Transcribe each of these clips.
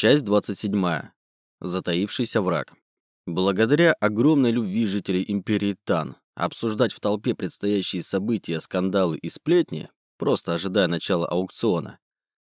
Часть 27. Затаившийся враг. Благодаря огромной любви жителей империи Тан обсуждать в толпе предстоящие события, скандалы и сплетни, просто ожидая начала аукциона,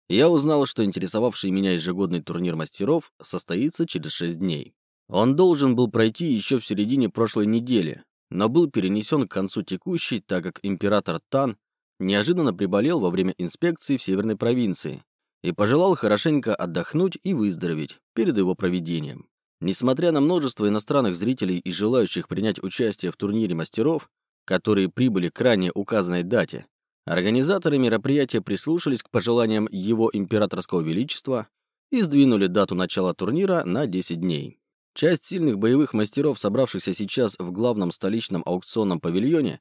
я узнал, что интересовавший меня ежегодный турнир мастеров состоится через 6 дней. Он должен был пройти еще в середине прошлой недели, но был перенесен к концу текущей, так как император Тан неожиданно приболел во время инспекции в северной провинции и пожелал хорошенько отдохнуть и выздороветь перед его проведением. Несмотря на множество иностранных зрителей и желающих принять участие в турнире мастеров, которые прибыли к ранее указанной дате, организаторы мероприятия прислушались к пожеланиям его императорского величества и сдвинули дату начала турнира на 10 дней. Часть сильных боевых мастеров, собравшихся сейчас в главном столичном аукционном павильоне,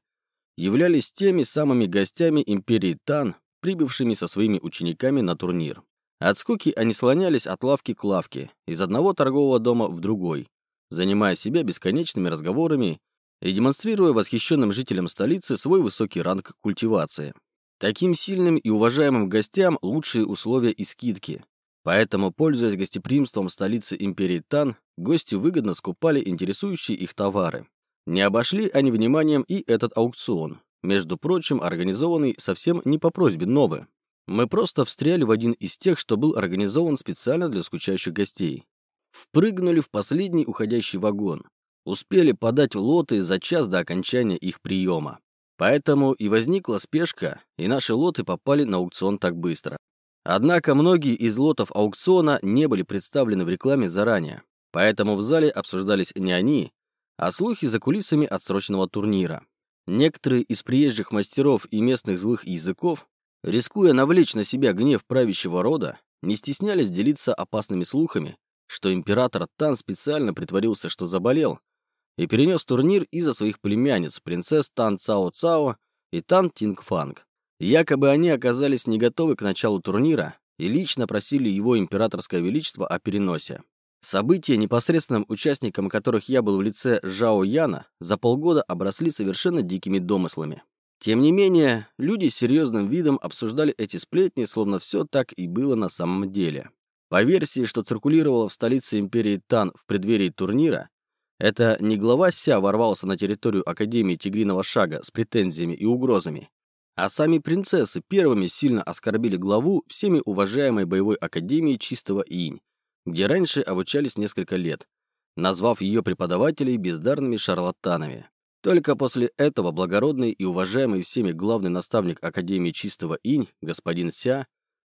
являлись теми самыми гостями империи Тан, прибывшими со своими учениками на турнир. От скуки они слонялись от лавки к лавке, из одного торгового дома в другой, занимая себя бесконечными разговорами и демонстрируя восхищенным жителям столицы свой высокий ранг культивации. Таким сильным и уважаемым гостям лучшие условия и скидки. Поэтому, пользуясь гостеприимством столицы империи Тан, гости выгодно скупали интересующие их товары. Не обошли они вниманием и этот аукцион, между прочим, организованный совсем не по просьбе Новы. Мы просто встряли в один из тех, что был организован специально для скучающих гостей. Впрыгнули в последний уходящий вагон. Успели подать лоты за час до окончания их приема. Поэтому и возникла спешка, и наши лоты попали на аукцион так быстро. Однако многие из лотов аукциона не были представлены в рекламе заранее, поэтому в зале обсуждались не они, а слухи за кулисами отсроченного турнира. Некоторые из приезжих мастеров и местных злых языков, рискуя навлечь на себя гнев правящего рода, не стеснялись делиться опасными слухами, что император Тан специально притворился, что заболел, и перенес турнир из-за своих племянниц, принцесс Тан Цао Цао и Тан Тинг Фанг. Якобы они оказались не готовы к началу турнира и лично просили его императорское величество о переносе. События, непосредственным участником которых я был в лице Жао Яна, за полгода обросли совершенно дикими домыслами. Тем не менее, люди с серьезным видом обсуждали эти сплетни, словно все так и было на самом деле. По версии, что циркулировала в столице империи Тан в преддверии турнира, это не глава Ся ворвался на территорию Академии Тигриного Шага с претензиями и угрозами, а сами принцессы первыми сильно оскорбили главу всеми уважаемой боевой академии Чистого Инь, где раньше обучались несколько лет, назвав ее преподавателей бездарными шарлатанами. Только после этого благородный и уважаемый всеми главный наставник Академии Чистого Инь, господин Ся,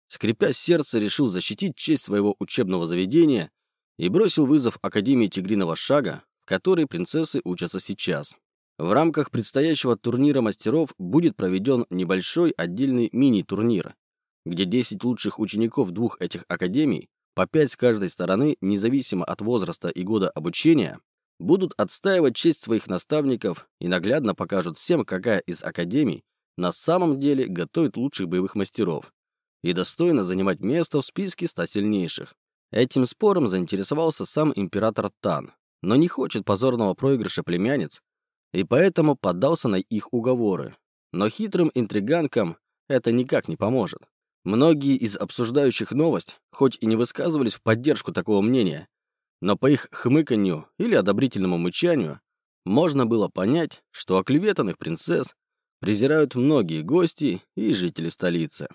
скрипя сердце, решил защитить честь своего учебного заведения и бросил вызов Академии Тигриного Шага, в которой принцессы учатся сейчас. В рамках предстоящего турнира мастеров будет проведен небольшой отдельный мини-турнир, где 10 лучших учеников двух этих академий по пять с каждой стороны, независимо от возраста и года обучения, будут отстаивать честь своих наставников и наглядно покажут всем, какая из академий на самом деле готовит лучших боевых мастеров и достойно занимать место в списке 100 сильнейших. Этим спором заинтересовался сам император Тан, но не хочет позорного проигрыша племянниц, и поэтому поддался на их уговоры. Но хитрым интриганкам это никак не поможет. Многие из обсуждающих новость, хоть и не высказывались в поддержку такого мнения, но по их хмыканью или одобрительному мычанию можно было понять, что оклеветанных принцесс презирают многие гости и жители столицы.